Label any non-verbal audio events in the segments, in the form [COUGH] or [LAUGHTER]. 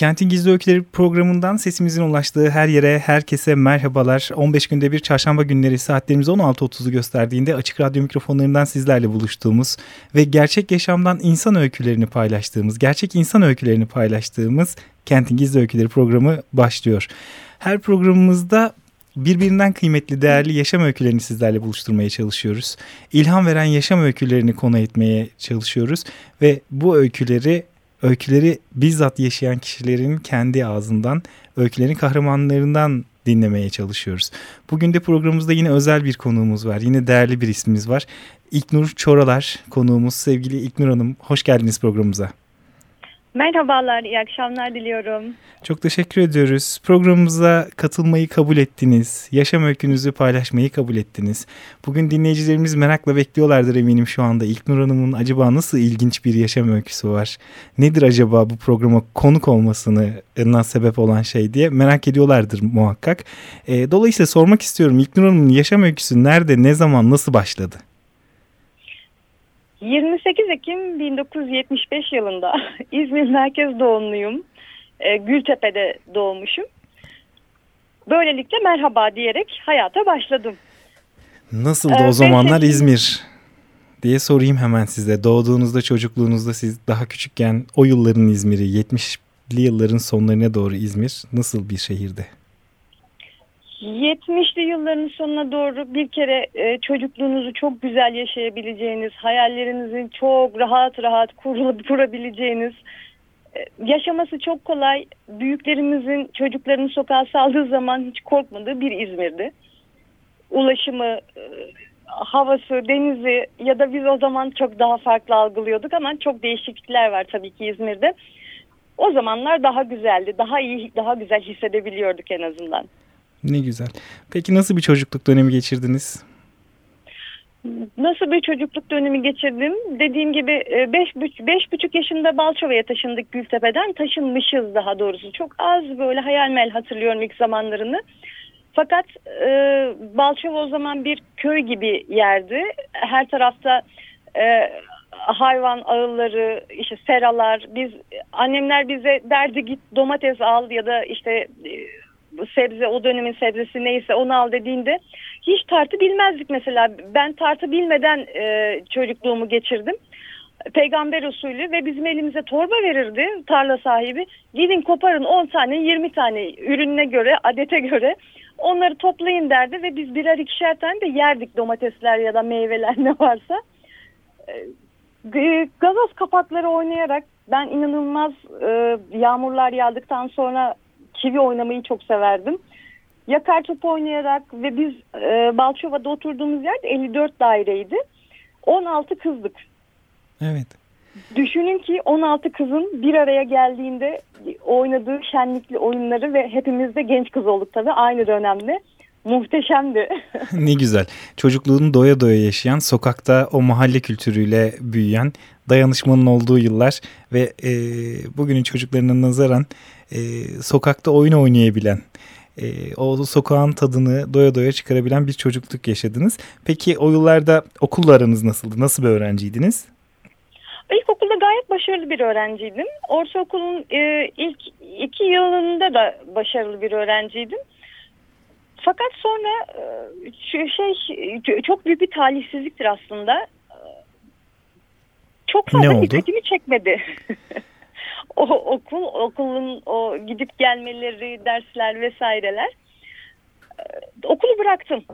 Kentin Gizli Öyküleri programından sesimizin ulaştığı her yere, herkese merhabalar. 15 günde bir çarşamba günleri saatlerimiz 16.30'u gösterdiğinde açık radyo mikrofonlarından sizlerle buluştuğumuz ve gerçek yaşamdan insan öykülerini paylaştığımız, gerçek insan öykülerini paylaştığımız Kentin Gizli Öyküleri programı başlıyor. Her programımızda birbirinden kıymetli, değerli yaşam öykülerini sizlerle buluşturmaya çalışıyoruz. İlham veren yaşam öykülerini konu etmeye çalışıyoruz ve bu öyküleri öyküleri bizzat yaşayan kişilerin kendi ağzından, öykülerin kahramanlarından dinlemeye çalışıyoruz. Bugün de programımızda yine özel bir konuğumuz var. Yine değerli bir ismimiz var. İlknur Çoralar konuğumuz. Sevgili İlknur Hanım hoş geldiniz programımıza. Merhabalar, iyi akşamlar diliyorum. Çok teşekkür ediyoruz. Programımıza katılmayı kabul ettiniz. Yaşam öykünüzü paylaşmayı kabul ettiniz. Bugün dinleyicilerimiz merakla bekliyorlardır eminim şu anda. İlknur Hanım'ın acaba nasıl ilginç bir yaşam öyküsü var? Nedir acaba bu programa konuk olmasını sebep olan şey diye merak ediyorlardır muhakkak. Dolayısıyla sormak istiyorum İlknur Hanım'ın yaşam öyküsü nerede, ne zaman, nasıl başladı? 28 Ekim 1975 yılında [LAUGHS] İzmir merkez doğumluyum. E, Gültepe'de doğmuşum. Böylelikle merhaba diyerek hayata başladım. Nasıldı ee, o zamanlar İzmir diye sorayım hemen size. Doğduğunuzda çocukluğunuzda siz daha küçükken o yılların İzmir'i 70'li yılların sonlarına doğru İzmir nasıl bir şehirdi? 70'li yılların sonuna doğru bir kere e, çocukluğunuzu çok güzel yaşayabileceğiniz, hayallerinizin çok rahat rahat kur, kurabileceğiniz, e, yaşaması çok kolay, büyüklerimizin çocuklarını sokağa saldığı zaman hiç korkmadığı bir İzmir'di. Ulaşımı, e, havası, denizi ya da biz o zaman çok daha farklı algılıyorduk ama çok değişiklikler var tabii ki İzmir'de. O zamanlar daha güzeldi, daha iyi, daha güzel hissedebiliyorduk en azından. Ne güzel. Peki nasıl bir çocukluk dönemi geçirdiniz? Nasıl bir çocukluk dönemi geçirdim? Dediğim gibi e, beş, beş buçuk yaşında Balçova'ya taşındık Gültepe'den. Taşınmışız daha doğrusu. Çok az böyle hayal mel hatırlıyorum ilk zamanlarını. Fakat e, Balçova o zaman bir köy gibi yerdi. Her tarafta e, hayvan ağılları, işte seralar. Biz annemler bize derdi git domates al ya da işte e, sebze o dönemin sebzesi neyse onu al dediğinde hiç tartı bilmezdik mesela. Ben tartı bilmeden e, çocukluğumu geçirdim. Peygamber usulü ve bizim elimize torba verirdi tarla sahibi. Gidin koparın 10 tane 20 tane ürününe göre adete göre onları toplayın derdi ve biz birer ikişer tane de yerdik domatesler ya da meyveler ne varsa. E, gazoz kapakları oynayarak ben inanılmaz e, yağmurlar yağdıktan sonra çivi oynamayı çok severdim. Yakar top oynayarak ve biz e, Balçova'da oturduğumuz yerde 54 daireydi. 16 kızdık. Evet. Düşünün ki 16 kızın bir araya geldiğinde oynadığı şenlikli oyunları ve hepimiz de genç kız olduk tabii aynı dönemde. Muhteşemdi. [LAUGHS] ne güzel. Çocukluğunu doya doya yaşayan, sokakta o mahalle kültürüyle büyüyen, dayanışmanın olduğu yıllar ve e, bugünün çocuklarına nazaran e, sokakta oyun oynayabilen, e, o sokağın tadını doya doya çıkarabilen bir çocukluk yaşadınız. Peki o yıllarda okulla aranız nasıldı? Nasıl bir öğrenciydiniz? İlkokulda gayet başarılı bir öğrenciydim. Ortaokulun e, ilk iki yılında da başarılı bir öğrenciydim. Fakat sonra e, şey çok büyük bir talihsizliktir aslında. Çok fazla dikkatimi çekmedi. [LAUGHS] o okul, okulun o gidip gelmeleri, dersler vesaireler. Ee, okulu bıraktım.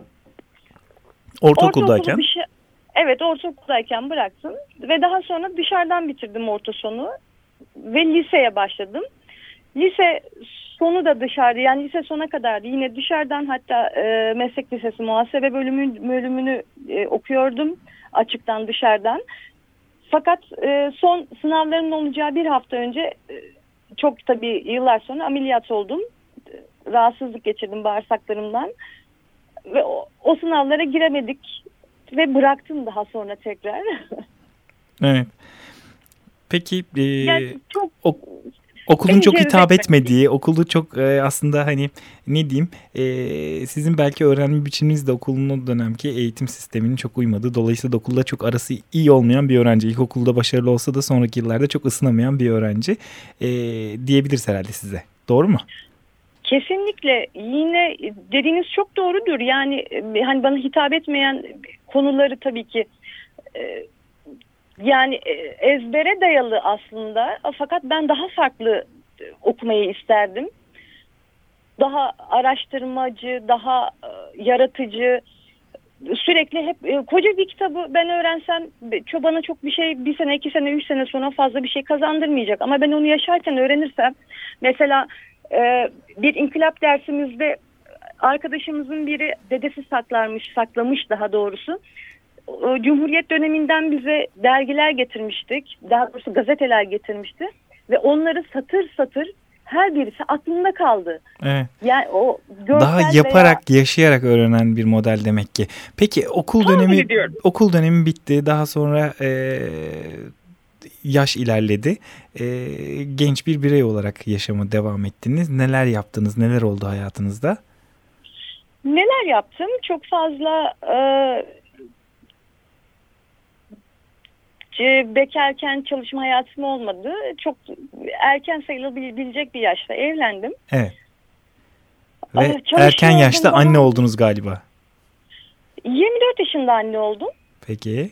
Ortaokuldayken? Dışı, evet ortaokuldayken bıraktım. Ve daha sonra dışarıdan bitirdim orta sonu. Ve liseye başladım. Lise sonu da dışarıda yani lise sona kadardı. Yine dışarıdan hatta e, meslek lisesi muhasebe bölümü, bölümünü e, okuyordum açıktan dışarıdan. Fakat e, son sınavların olacağı bir hafta önce e, çok tabii yıllar sonra ameliyat oldum. Rahatsızlık geçirdim bağırsaklarımdan. Ve o, o sınavlara giremedik ve bıraktım daha sonra tekrar. [LAUGHS] evet. Peki e, yani çok o, okulun çok hitap etmediği, okulu çok e, aslında hani ne diyeyim e, sizin belki öğrenme biçiminiz de okulun o dönemki eğitim sisteminin çok uymadığı. Dolayısıyla okulda çok arası iyi olmayan bir öğrenci. İlkokulda başarılı olsa da sonraki yıllarda çok ısınamayan bir öğrenci e, diyebiliriz herhalde size. Doğru mu? Kesinlikle yine dediğiniz çok doğrudur. Yani hani bana hitap etmeyen konuları tabii ki yani e, ezbere dayalı aslında fakat ben daha farklı e, okumayı isterdim. Daha araştırmacı, daha e, yaratıcı, sürekli hep koca bir kitabı ben öğrensem bana çok bir şey bir sene iki sene üç sene sonra fazla bir şey kazandırmayacak. Ama ben onu yaşarken öğrenirsem mesela bir inkılap dersimizde arkadaşımızın biri dedesi saklarmış saklamış daha doğrusu Cumhuriyet döneminden bize dergiler getirmiştik. Daha doğrusu gazeteler getirmişti. Ve onları satır satır her birisi aklında kaldı. Evet. Yani o daha yaparak, veya... yaşayarak öğrenen bir model demek ki. Peki okul Tahmin dönemi ediyorum. okul dönemi bitti. Daha sonra e, yaş ilerledi. E, genç bir birey olarak yaşama devam ettiniz. Neler yaptınız? Neler oldu hayatınızda? Neler yaptım? Çok fazla e, bekarken çalışma hayatım olmadı. Çok erken sayılabilecek bir yaşta evlendim. Evet. Ve erken yaşta zaman, anne oldunuz galiba. 24 yaşında anne oldum. Peki.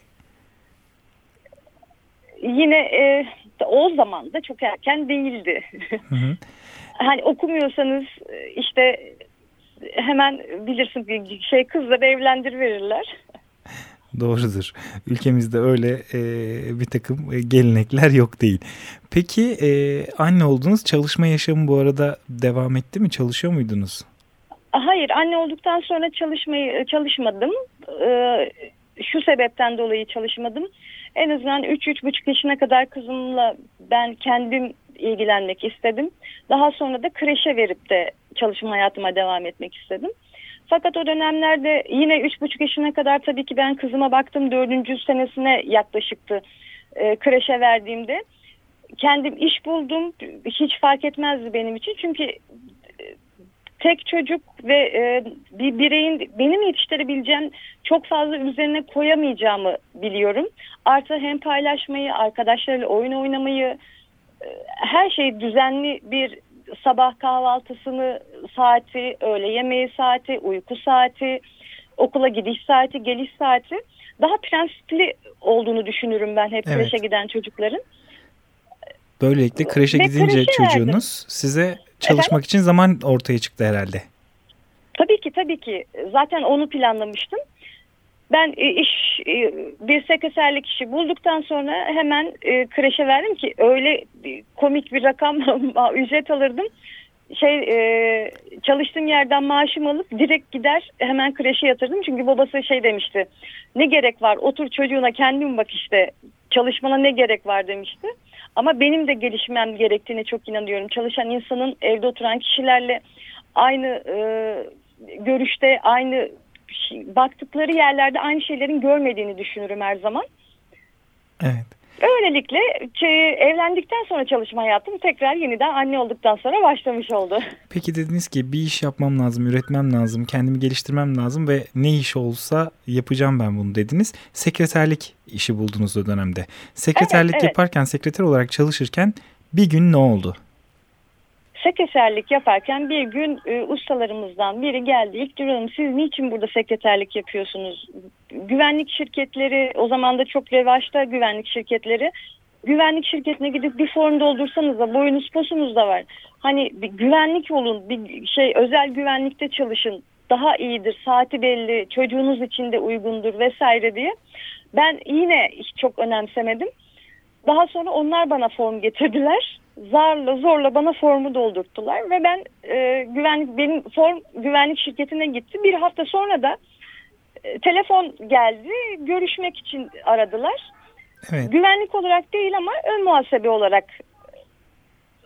Yine e, o zaman da çok erken değildi. Hı hı. [LAUGHS] hani okumuyorsanız e, işte hemen bilirsin şey kızları evlendir verirler. Doğrudur. Ülkemizde öyle e, bir takım e, gelenekler yok değil. Peki e, anne oldunuz. Çalışma yaşamı bu arada devam etti mi? Çalışıyor muydunuz? Hayır. Anne olduktan sonra çalışmayı e, çalışmadım. Ee, şu sebepten dolayı çalışmadım. En azından 3-3,5 yaşına kadar kızımla ben kendim ilgilenmek istedim. Daha sonra da kreşe verip de çalışma hayatıma devam etmek istedim. Fakat o dönemlerde yine üç buçuk yaşına kadar tabii ki ben kızıma baktım dördüncü senesine yaklaşıktı e, kreşe verdiğimde. Kendim iş buldum hiç fark etmezdi benim için çünkü e, tek çocuk ve e, bir bireyin benim yetiştirebileceğim çok fazla üzerine koyamayacağımı biliyorum. Artı hem paylaşmayı, arkadaşlarıyla oyun oynamayı, e, her şeyi düzenli bir sabah kahvaltısını saati, öğle yemeği saati, uyku saati, okula gidiş saati, geliş saati daha prensipli olduğunu düşünürüm ben hep evet. kreşe giden çocukların. Böylelikle kreşe Ve gidince kreşe çocuğunuz verdim. size çalışmak Efendim? için zaman ortaya çıktı herhalde. Tabii ki tabii ki. Zaten onu planlamıştım. Ben e, iş e, bir sekreterlik işi bulduktan sonra hemen e, kreşe verdim ki öyle komik bir rakam [LAUGHS] ücret alırdım. Şey çalıştığım yerden maaşımı alıp direkt gider hemen kreşe yatırdım. Çünkü babası şey demişti. Ne gerek var otur çocuğuna kendin bak işte çalışmana ne gerek var demişti. Ama benim de gelişmem gerektiğine çok inanıyorum. Çalışan insanın evde oturan kişilerle aynı e, görüşte, aynı baktıkları yerlerde aynı şeylerin görmediğini düşünürüm her zaman. Evet. Öylelikle evlendikten sonra çalışma hayatım tekrar yeniden anne olduktan sonra başlamış oldu. [LAUGHS] Peki dediniz ki bir iş yapmam lazım, üretmem lazım, kendimi geliştirmem lazım ve ne iş olsa yapacağım ben bunu dediniz. Sekreterlik işi buldunuz o dönemde. Sekreterlik evet, evet. yaparken, sekreter olarak çalışırken bir gün ne oldu? Sekreterlik yaparken bir gün e, ustalarımızdan biri geldi. İlk duralım siz niçin burada sekreterlik yapıyorsunuz? Güvenlik şirketleri o zaman da çok revaçta güvenlik şirketleri. Güvenlik şirketine gidip bir form doldursanız da boyunuz posunuz da var. Hani bir güvenlik olun bir şey özel güvenlikte çalışın daha iyidir saati belli çocuğunuz için de uygundur vesaire diye. Ben yine çok önemsemedim. Daha sonra onlar bana form getirdiler zarla zorla bana formu doldurttular ve ben e, güvenlik benim form güvenlik şirketine gitti. Bir hafta sonra da e, telefon geldi. Görüşmek için aradılar. Evet. Güvenlik olarak değil ama ön muhasebe olarak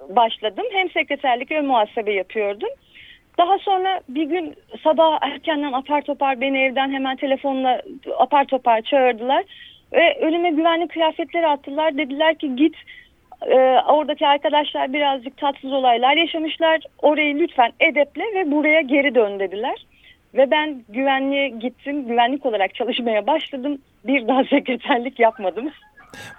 başladım. Hem sekreterlik hem muhasebe yapıyordum. Daha sonra bir gün sabah erkenden apar topar beni evden hemen telefonla apar topar çağırdılar. Ve önüme güvenlik kıyafetleri attılar. Dediler ki git e, oradaki arkadaşlar birazcık tatsız olaylar yaşamışlar. Orayı lütfen edeple ve buraya geri dön dediler. Ve ben güvenliğe gittim. Güvenlik olarak çalışmaya başladım. Bir daha [LAUGHS] sekreterlik yapmadım.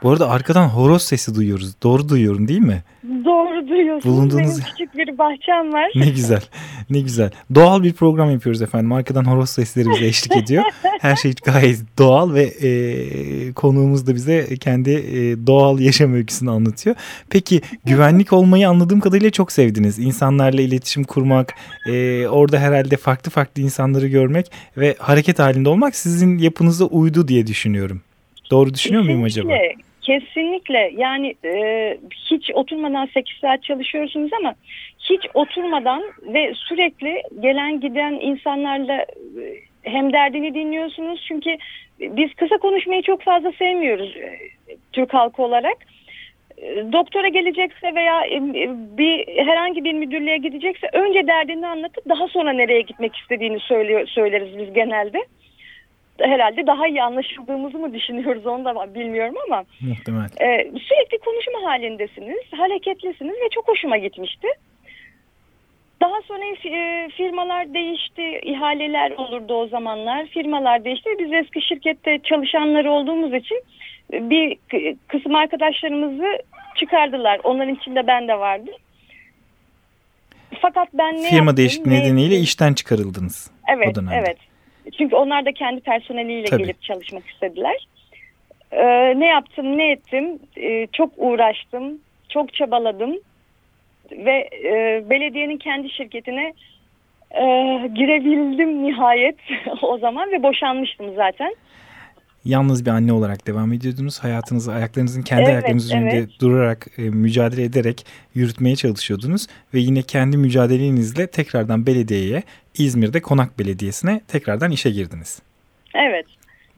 Bu arada arkadan horoz sesi duyuyoruz. Doğru duyuyorum değil mi? Doğru duyuyorsunuz. Bulunduğunuz... Benim küçük bir bahçem var. Ne güzel. Ne güzel. Doğal bir program yapıyoruz efendim. Arkadan horoz sesleri bize eşlik ediyor. [LAUGHS] Her şey gayet doğal ve e, konuğumuz da bize kendi e, doğal yaşam öyküsünü anlatıyor. Peki güvenlik olmayı anladığım kadarıyla çok sevdiniz. İnsanlarla iletişim kurmak, e, orada herhalde farklı farklı insanları görmek ve hareket halinde olmak sizin yapınıza uydu diye düşünüyorum. Doğru düşünüyor muyum acaba? Kesinlikle yani e, hiç oturmadan 8 saat çalışıyorsunuz ama hiç oturmadan ve sürekli gelen giden insanlarla e, hem derdini dinliyorsunuz. Çünkü biz kısa konuşmayı çok fazla sevmiyoruz e, Türk halkı olarak. E, doktora gelecekse veya bir herhangi bir müdürlüğe gidecekse önce derdini anlatıp daha sonra nereye gitmek istediğini söylüyor, söyleriz biz genelde herhalde daha iyi anlaşıldığımızı mı düşünüyoruz onu da bilmiyorum ama Muhtemelen. E, sürekli konuşma halindesiniz, hareketlisiniz ve çok hoşuma gitmişti. Daha sonra e, firmalar değişti, ihaleler olurdu o zamanlar. Firmalar değişti. Biz eski şirkette çalışanları olduğumuz için bir kısım arkadaşlarımızı çıkardılar. Onların içinde ben de vardım. Fakat ben ne Firma değişikliği nedeniyle işten çıkarıldınız. Evet, evet. Çünkü onlar da kendi personeliyle Tabii. gelip çalışmak istediler. Ee, ne yaptım, ne ettim? Ee, çok uğraştım, çok çabaladım ve e, belediyenin kendi şirketine e, girebildim nihayet [LAUGHS] o zaman ve boşanmıştım zaten. Yalnız bir anne olarak devam ediyordunuz. Hayatınızı ayaklarınızın kendi evet, ayaklarınız üzerinde evet. durarak e, mücadele ederek yürütmeye çalışıyordunuz. Ve yine kendi mücadelenizle tekrardan belediyeye İzmir'de Konak Belediyesi'ne tekrardan işe girdiniz. Evet.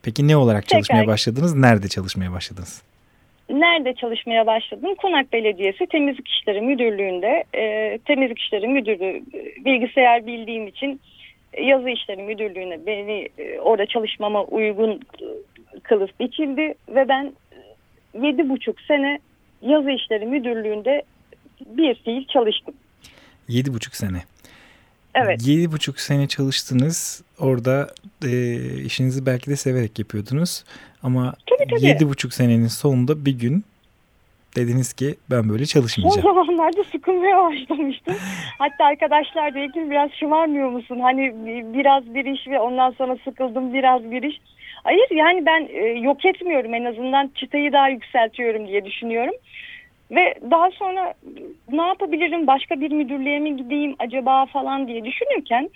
Peki ne olarak Tekrar. çalışmaya başladınız? Nerede çalışmaya başladınız? Nerede çalışmaya başladım? Konak Belediyesi Temizlik İşleri Müdürlüğü'nde e, Temizlik İşleri Müdürlüğü e, bilgisayar bildiğim için e, yazı işleri müdürlüğüne beni e, orada çalışmama uygun kılıf biçildi ve ben yedi buçuk sene yazı işleri müdürlüğünde bir fiil çalıştım. Yedi buçuk sene. Evet. Yedi buçuk sene çalıştınız. Orada e, işinizi belki de severek yapıyordunuz. Ama yedi buçuk senenin sonunda bir gün dediniz ki ben böyle çalışmayacağım. O zamanlarda sıkılmaya başlamıştım. Hatta arkadaşlar dedi biraz şımarmıyor musun? Hani biraz bir iş ve ondan sonra sıkıldım biraz bir iş. Hayır yani ben e, yok etmiyorum en azından çıtayı daha yükseltiyorum diye düşünüyorum. Ve daha sonra ne yapabilirim başka bir müdürlüğe mi gideyim acaba falan diye düşünürken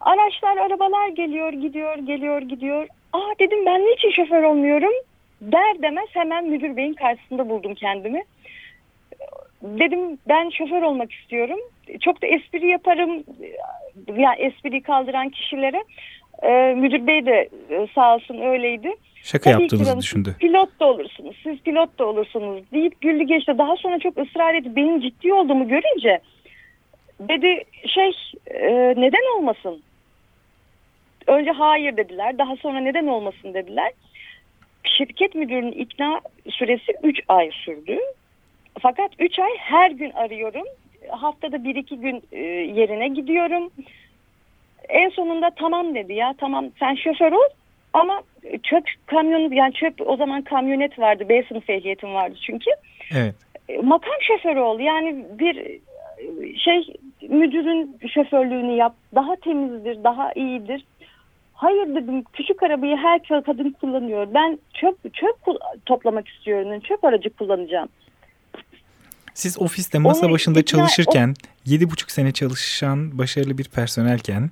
araçlar arabalar geliyor gidiyor geliyor gidiyor. Aa dedim ben niçin şoför olmuyorum? Der demez hemen müdür beyin karşısında buldum kendimi. Dedim ben şoför olmak istiyorum. Çok da espri yaparım. Yani espri kaldıran kişilere. Ee, müdür bey de e, sağ olsun öyleydi. Şaka Tabii yaptığınızı ki, düşündü. Pilot da olursunuz, siz pilot da olursunuz deyip güldü geçti. Daha sonra çok ısrar etti. Benim ciddi olduğumu görünce dedi şey e, neden olmasın? Önce hayır dediler. Daha sonra neden olmasın dediler. Şirket müdürünün ikna süresi 3 ay sürdü. Fakat 3 ay her gün arıyorum. Haftada 1-2 gün e, yerine gidiyorum. En sonunda tamam dedi ya tamam sen şoför ol ama çöp kamyonu yani çöp o zaman kamyonet vardı. B sınıf ehliyetim vardı çünkü. Evet. E, makam şoförü ol. Yani bir e, şey müdürün şoförlüğünü yap. Daha temizdir, daha iyidir. Hayır dedim küçük arabayı her kadın kullanıyor. Ben çöp çöp toplamak istiyorum. Çöp aracı kullanacağım. Siz ofiste masa Onu başında ikna, çalışırken yedi buçuk sene çalışan başarılı bir personelken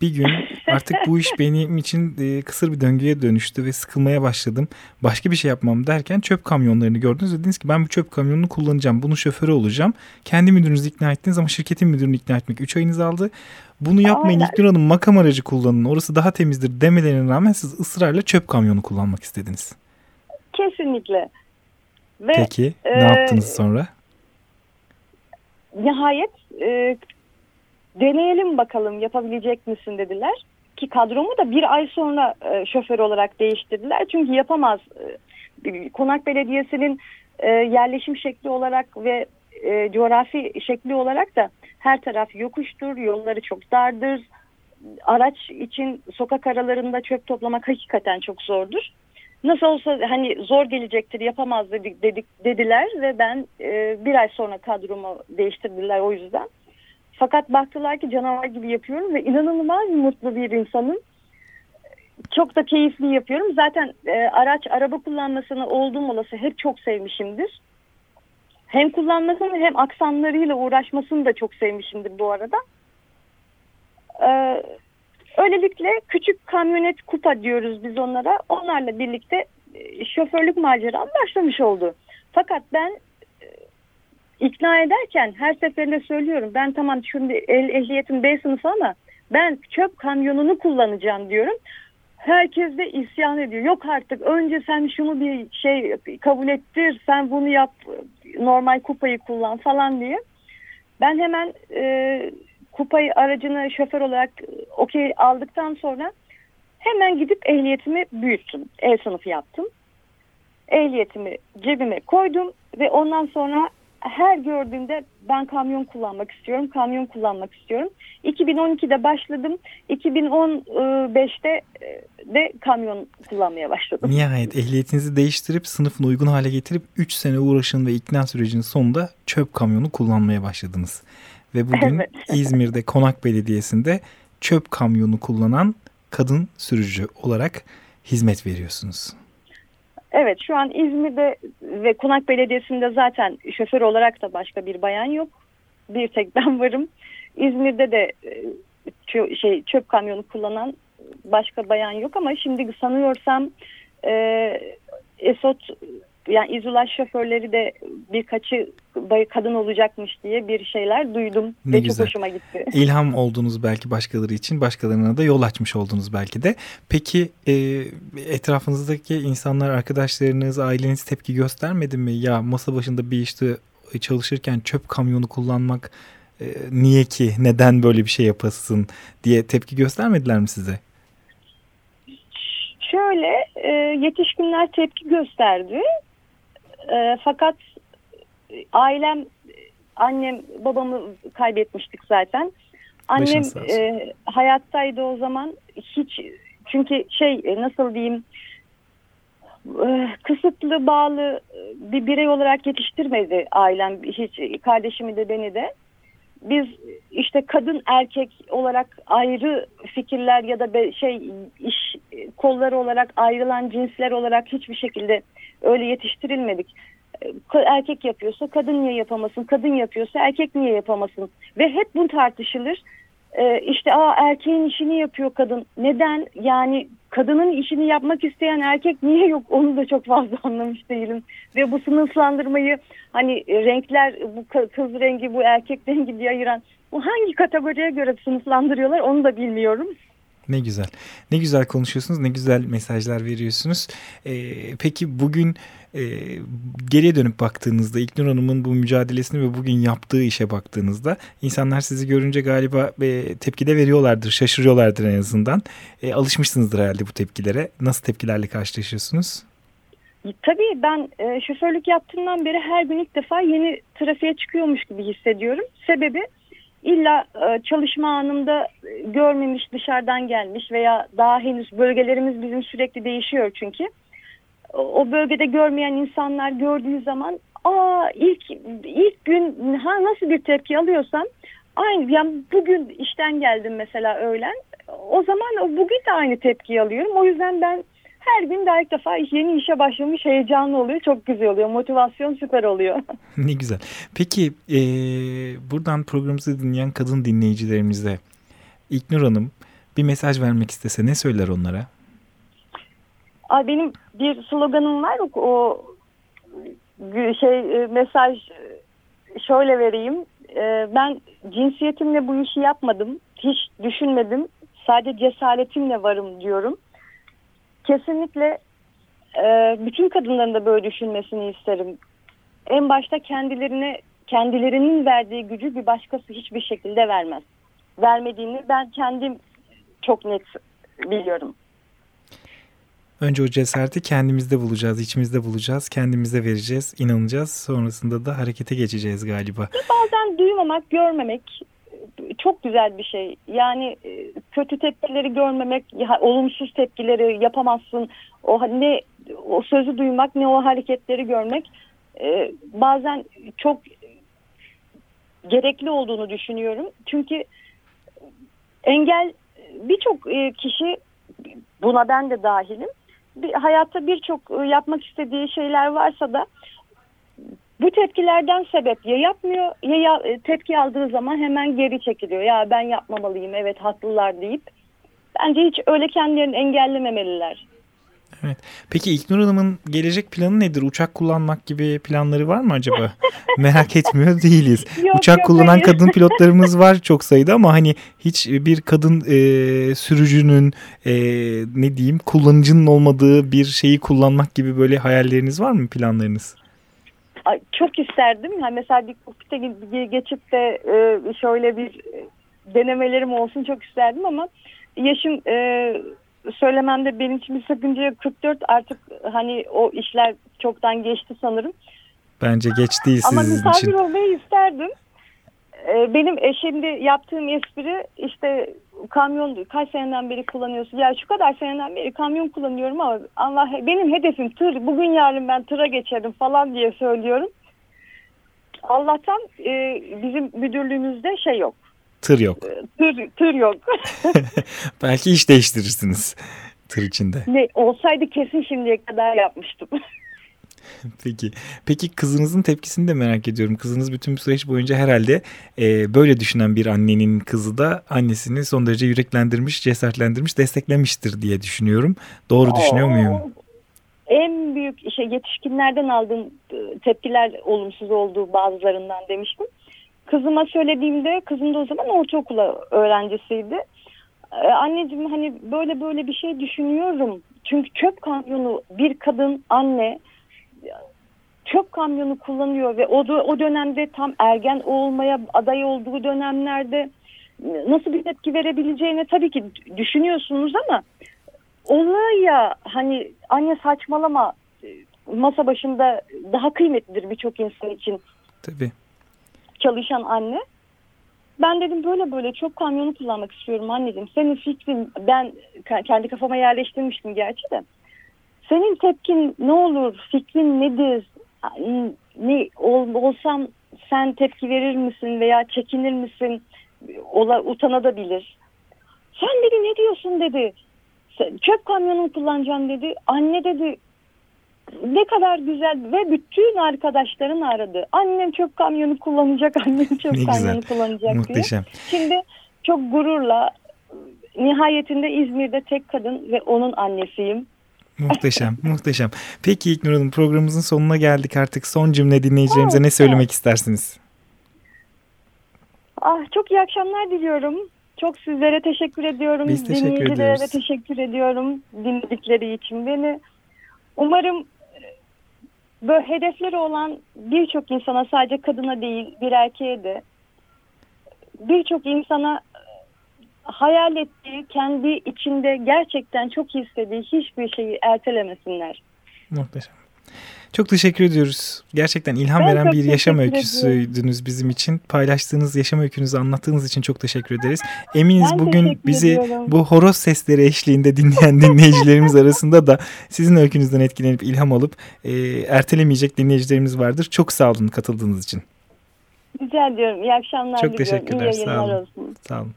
bir gün artık bu iş [LAUGHS] benim için e, kısır bir döngüye dönüştü ve sıkılmaya başladım. Başka bir şey yapmam derken çöp kamyonlarını gördünüz. Dediniz ki ben bu çöp kamyonunu kullanacağım. Bunun şoförü olacağım. Kendi müdürünüzü ikna ettiniz ama şirketin müdürünü ikna etmek 3 ayınız aldı. Bunu yapmayın Aynen. İlknur Hanım makam aracı kullanın. Orası daha temizdir demelerine rağmen siz ısrarla çöp kamyonu kullanmak istediniz. Kesinlikle. Ve, Peki e, ne yaptınız sonra? Nihayet e, deneyelim bakalım yapabilecek misin dediler. Ki kadromu da bir ay sonra e, şoför olarak değiştirdiler. Çünkü yapamaz. E, Konak Belediyesi'nin e, yerleşim şekli olarak ve e, coğrafi şekli olarak da her taraf yokuştur, yolları çok dardır. Araç için sokak aralarında çöp toplamak hakikaten çok zordur. Nasıl olsa hani zor gelecektir yapamaz dedik, dedik dediler ve ben e, bir ay sonra kadromu değiştirdiler o yüzden. Fakat baktılar ki canavar gibi yapıyorum ve inanılmaz mutlu bir insanım. Çok da keyifli yapıyorum. Zaten e, araç araba kullanmasını olduğum olası hep çok sevmişimdir. Hem kullanmasını hem aksanlarıyla uğraşmasını da çok sevmişimdir bu arada. Ee, öylelikle küçük kamyonet kupa diyoruz biz onlara. Onlarla birlikte e, şoförlük maceram başlamış oldu. Fakat ben e, ikna ederken her seferinde söylüyorum. Ben tamam şimdi el, ehliyetim B sınıfı ama ben çöp kamyonunu kullanacağım diyorum. Herkes de isyan ediyor. Yok artık önce sen şunu bir şey kabul ettir, sen bunu yap, normal kupayı kullan falan diye. Ben hemen e, kupayı aracını şoför olarak okey aldıktan sonra hemen gidip ehliyetimi büyüttüm. E sınıfı yaptım. Ehliyetimi cebime koydum ve ondan sonra her gördüğümde ben kamyon kullanmak istiyorum, kamyon kullanmak istiyorum. 2012'de başladım. 2015'te e, de kamyon kullanmaya başladım. Nihayet ehliyetinizi değiştirip sınıfını uygun hale getirip 3 sene uğraşın ve ikna sürecinin sonunda çöp kamyonu kullanmaya başladınız. Ve bugün evet. İzmir'de Konak Belediyesi'nde çöp kamyonu kullanan kadın sürücü olarak hizmet veriyorsunuz. Evet şu an İzmir'de ve Konak Belediyesi'nde zaten şoför olarak da başka bir bayan yok. Bir tek [LAUGHS] ben varım. İzmir'de de e, şey çöp kamyonu kullanan başka bayan yok ama şimdi sanıyorsam e, Esot yani İzulaş şoförleri de birkaçı kadın olacakmış diye bir şeyler duydum ne ve güzel. çok hoşuma gitti. [LAUGHS] İlham oldunuz belki başkaları için, başkalarına da yol açmış oldunuz belki de. Peki e, etrafınızdaki insanlar, arkadaşlarınız, aileniz tepki göstermedi mi? Ya masa başında bir işte çalışırken çöp kamyonu kullanmak e, niye ki, neden böyle bir şey yapasın diye tepki göstermediler mi size? Şöyle e, yetişkinler tepki gösterdi. E, fakat ailem, annem, babamı kaybetmiştik zaten. Annem e, hayattaydı o zaman. Hiç çünkü şey e, nasıl diyeyim e, kısıtlı bağlı bir birey olarak yetiştirmedi ailem hiç kardeşimi de beni de biz işte kadın erkek olarak ayrı fikirler ya da şey iş kolları olarak ayrılan cinsler olarak hiçbir şekilde öyle yetiştirilmedik. Erkek yapıyorsa kadın niye yapamasın, kadın yapıyorsa erkek niye yapamasın ve hep bu tartışılır. Ee, işte aa erkeğin işini yapıyor kadın. Neden? Yani kadının işini yapmak isteyen erkek niye yok onu da çok fazla [LAUGHS] anlamış değilim. Ve bu sınıflandırmayı hani renkler bu kız rengi bu erkek rengi diye ayıran bu hangi kategoriye göre sınıflandırıyorlar onu da bilmiyorum. Ne güzel. Ne güzel konuşuyorsunuz. Ne güzel mesajlar veriyorsunuz. Ee, peki bugün e, geriye dönüp baktığınızda İlknur Hanım'ın bu mücadelesini ve bugün yaptığı işe baktığınızda insanlar sizi görünce galiba e, tepki de veriyorlardır, şaşırıyorlardır en azından. E, alışmışsınızdır herhalde bu tepkilere. Nasıl tepkilerle karşılaşıyorsunuz? Tabii ben e, şoförlük yaptığımdan beri her gün ilk defa yeni trafiğe çıkıyormuş gibi hissediyorum. Sebebi illa e, çalışma anında görmemiş dışarıdan gelmiş veya daha henüz bölgelerimiz bizim sürekli değişiyor çünkü. O bölgede görmeyen insanlar gördüğü zaman aa ilk ilk gün ha nasıl bir tepki alıyorsam aynı yani bugün işten geldim mesela öğlen o zaman bugün de aynı tepki alıyorum. O yüzden ben her gün ilk defa yeni işe başlamış heyecanlı oluyor. Çok güzel oluyor. Motivasyon süper oluyor. [LAUGHS] ne güzel. Peki e, buradan programımızı dinleyen kadın dinleyicilerimize İlknur Hanım bir mesaj vermek istese ne söyler onlara? Benim bir sloganım var. O şey e, mesaj şöyle vereyim. E, ben cinsiyetimle bu işi yapmadım. Hiç düşünmedim. Sadece cesaretimle varım diyorum kesinlikle e, bütün kadınların da böyle düşünmesini isterim. En başta kendilerine kendilerinin verdiği gücü bir başkası hiçbir şekilde vermez. Vermediğini ben kendim çok net biliyorum. Önce o cesareti kendimizde bulacağız, içimizde bulacağız, kendimize vereceğiz, inanacağız. Sonrasında da harekete geçeceğiz galiba. Bazen duymamak, görmemek çok güzel bir şey. Yani e, kötü tepkileri görmemek, olumsuz tepkileri yapamazsın. O ne o sözü duymak ne o hareketleri görmek e, bazen çok gerekli olduğunu düşünüyorum. Çünkü engel birçok e, kişi buna ben de dahilim. Bir, hayatta birçok yapmak istediği şeyler varsa da bu tepkilerden sebep ya yapmıyor ya, ya e, tepki aldığı zaman hemen geri çekiliyor. Ya ben yapmamalıyım evet haklılar deyip bence hiç öyle kendilerini engellememeliler. Evet. Peki İlknur Hanım'ın gelecek planı nedir? Uçak kullanmak gibi planları var mı acaba? [LAUGHS] Merak etmiyor değiliz. yok, Uçak yok, kullanan hayır. kadın pilotlarımız var [LAUGHS] çok sayıda ama hani hiç bir kadın e, sürücünün e, ne diyeyim kullanıcının olmadığı bir şeyi kullanmak gibi böyle hayalleriniz var mı planlarınız? Ay, çok isterdim. Yani mesela bir kokpite geçip de e, şöyle bir e, denemelerim olsun çok isterdim ama yaşım e, söylememde benim için bir sakınca 44 artık hani o işler çoktan geçti sanırım. Bence geç değil Ama sizin misafir için. olmayı isterdim. Ee, benim e, şimdi yaptığım espri işte kamyon kaç seneden beri kullanıyorsun? Ya şu kadar seneden beri kamyon kullanıyorum ama Allah benim hedefim tır. Bugün yarın ben tıra geçerim falan diye söylüyorum. Allah'tan e, bizim müdürlüğümüzde şey yok. Tır yok. Tır, tır yok. [LAUGHS] Belki iş değiştirirsiniz tır içinde. ne olsaydı kesin şimdiye kadar yapmıştım. [LAUGHS] Peki. Peki kızınızın tepkisini de merak ediyorum. Kızınız bütün bu süreç boyunca herhalde e, böyle düşünen bir annenin kızı da annesini son derece yüreklendirmiş, cesaretlendirmiş, desteklemiştir diye düşünüyorum. Doğru düşünüyor muyum? En büyük şey yetişkinlerden aldığım e, tepkiler olumsuz olduğu bazılarından demiştim. Kızıma söylediğimde kızım da o zaman ortaokula öğrencisiydi. Ee, anneciğim hani böyle böyle bir şey düşünüyorum. Çünkü çöp kamyonu bir kadın anne çöp kamyonu kullanıyor ve o, o dönemde tam ergen olmaya aday olduğu dönemlerde nasıl bir tepki verebileceğini tabii ki düşünüyorsunuz ama olaya hani anne saçmalama masa başında daha kıymetlidir birçok insan için. Tabii. Çalışan anne. Ben dedim böyle böyle çok kamyonu kullanmak istiyorum anneciğim. Senin fikrin ben kendi kafama yerleştirmiştim gerçi de. Senin tepkin ne olur? Fikrin nedir? Ne ol, olsam sen tepki verir misin veya çekinir misin? Ola, utanabilir. Sen dedi ne diyorsun dedi. Çöp kamyonunu kullanacağım dedi. Anne dedi ne kadar güzel ve bütün arkadaşların aradı. Annem çöp kamyonu kullanacak, annem çöp ne kamyonu güzel. kullanacak Muhteşem. diye. Şimdi çok gururla nihayetinde İzmir'de tek kadın ve onun annesiyim. Muhteşem, muhteşem. Peki İlknur Hanım programımızın sonuna geldik artık. Son cümle dinleyicilerimize ne söylemek istersiniz? Ah çok iyi akşamlar diliyorum. Çok sizlere teşekkür ediyorum. Biz teşekkür Dinleyicilere ediyoruz. de teşekkür ediyorum dinledikleri için beni. Umarım e, böyle hedefleri olan birçok insana sadece kadına değil bir erkeğe de birçok insana hayal ettiği, kendi içinde gerçekten çok istediği hiçbir şeyi ertelemesinler. Muhteşem. Çok teşekkür ediyoruz. Gerçekten ilham Ben veren bir yaşam öyküsüydünüz bizim için. Paylaştığınız yaşam öykünüzü anlattığınız için çok teşekkür ederiz. Eminiz Ben bugün bizi ediyorum. bu horoz sesleri eşliğinde dinleyen [LAUGHS] dinleyicilerimiz arasında da sizin öykünüzden etkilenip ilham alıp e, ertelemeyecek dinleyicilerimiz vardır. Çok sağ olun katıldığınız için. Rica ediyorum. İyi akşamlar Çok diliyorum. teşekkürler, İyi sağ olun. olsun. Sağ olun.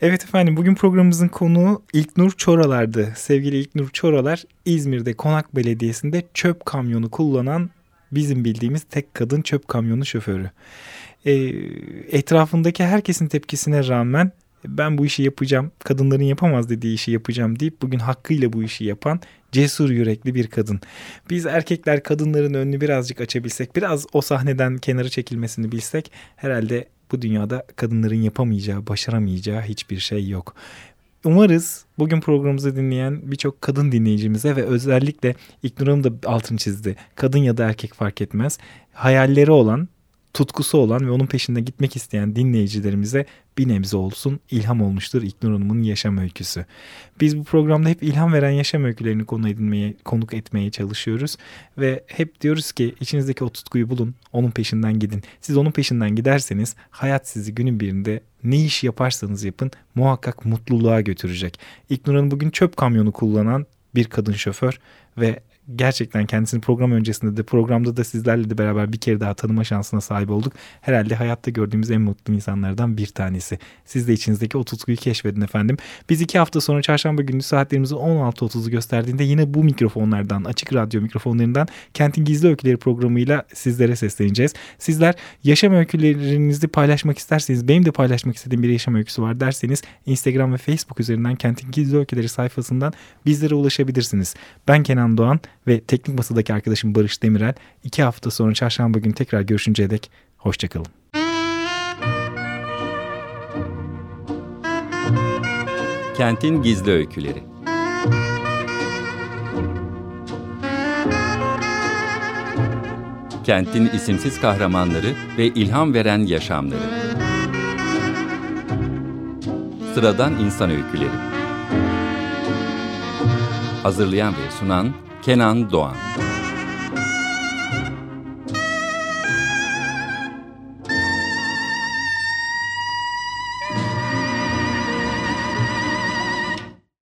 Evet efendim bugün programımızın konuğu İlknur Çoralar'dı. Sevgili İlknur Çoralar İzmir'de Konak Belediyesi'nde çöp kamyonu kullanan bizim bildiğimiz tek kadın çöp kamyonu şoförü. Ee, etrafındaki herkesin tepkisine rağmen ben bu işi yapacağım, kadınların yapamaz dediği işi yapacağım deyip bugün hakkıyla bu işi yapan cesur yürekli bir kadın. Biz erkekler kadınların önünü birazcık açabilsek, biraz o sahneden kenara çekilmesini bilsek herhalde bu dünyada kadınların yapamayacağı, başaramayacağı hiçbir şey yok. Umarız bugün programımızı dinleyen birçok kadın dinleyicimize ve özellikle İlknur Hanım da altını çizdi. Kadın ya da erkek fark etmez. Hayalleri olan, tutkusu olan ve onun peşinde gitmek isteyen dinleyicilerimize bir nebze olsun ilham olmuştur İlknur Hanım'ın yaşam öyküsü. Biz bu programda hep ilham veren yaşam öykülerini konu edinmeye, konuk etmeye çalışıyoruz. Ve hep diyoruz ki içinizdeki o tutkuyu bulun, onun peşinden gidin. Siz onun peşinden giderseniz hayat sizi günün birinde ne iş yaparsanız yapın muhakkak mutluluğa götürecek. İlknur Hanım bugün çöp kamyonu kullanan bir kadın şoför ve gerçekten kendisini program öncesinde de programda da sizlerle de beraber bir kere daha tanıma şansına sahip olduk. Herhalde hayatta gördüğümüz en mutlu insanlardan bir tanesi. Siz de içinizdeki o tutkuyu keşfedin efendim. Biz iki hafta sonra çarşamba günü saatlerimizi 16.30'u gösterdiğinde yine bu mikrofonlardan, açık radyo mikrofonlarından Kentin Gizli Öyküleri programıyla sizlere sesleneceğiz. Sizler yaşam öykülerinizi paylaşmak isterseniz, benim de paylaşmak istediğim bir yaşam öyküsü var derseniz Instagram ve Facebook üzerinden Kentin Gizli Öyküleri sayfasından bizlere ulaşabilirsiniz. Ben Kenan Doğan ve teknik masadaki arkadaşım Barış Demirel. iki hafta sonra çarşamba günü tekrar görüşünceye dek hoşçakalın. Kentin Gizli Öyküleri Kentin isimsiz kahramanları ve ilham veren yaşamları. Sıradan insan öyküleri. Hazırlayan ve sunan Kenan Doğan